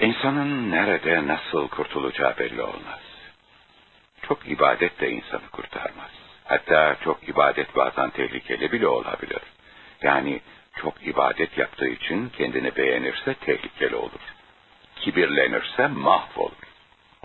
İnsanın nerede nasıl kurtulacağı belli olmaz. Çok ibadet de insanı kurtarmaz. Hatta çok ibadet bazen tehlikeli bile olabilir. Yani çok ibadet yaptığı için kendini beğenirse tehlikeli olur. Kibirlenirse mahvolur.